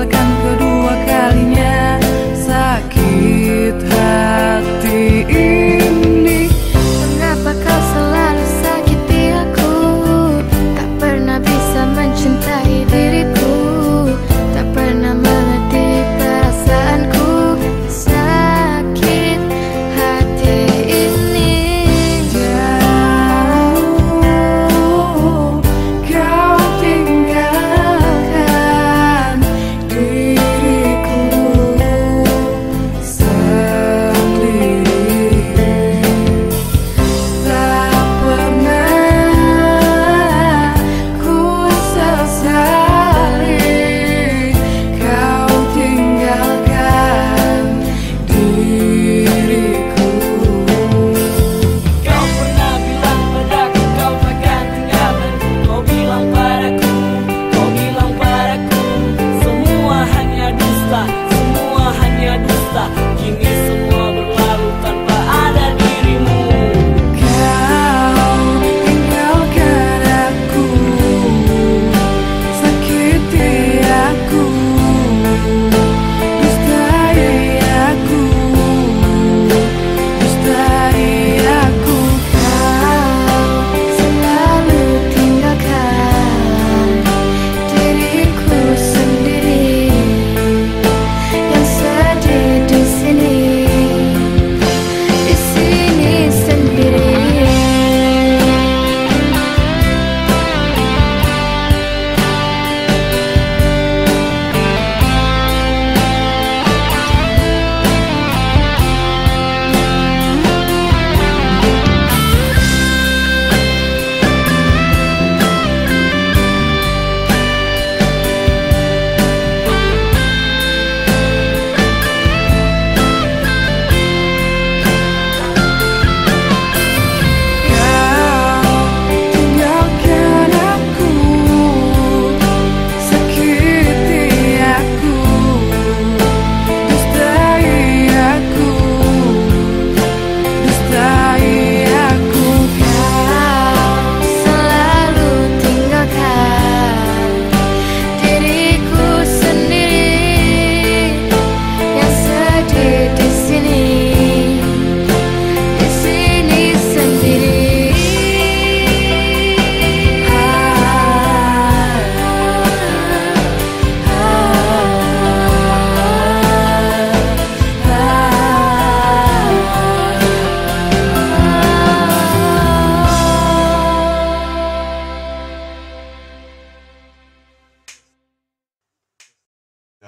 tinggalkan kedua kalinya.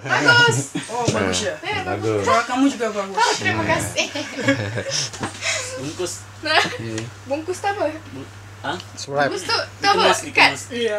bagus. Oh nah, bagus ya. ya bagus. Suara kamu juga bagus. Oh, terima iya. kasih. Bungkus. Nah bungkus apa? Hah? Bungkus tuh, apa? kan? Iya.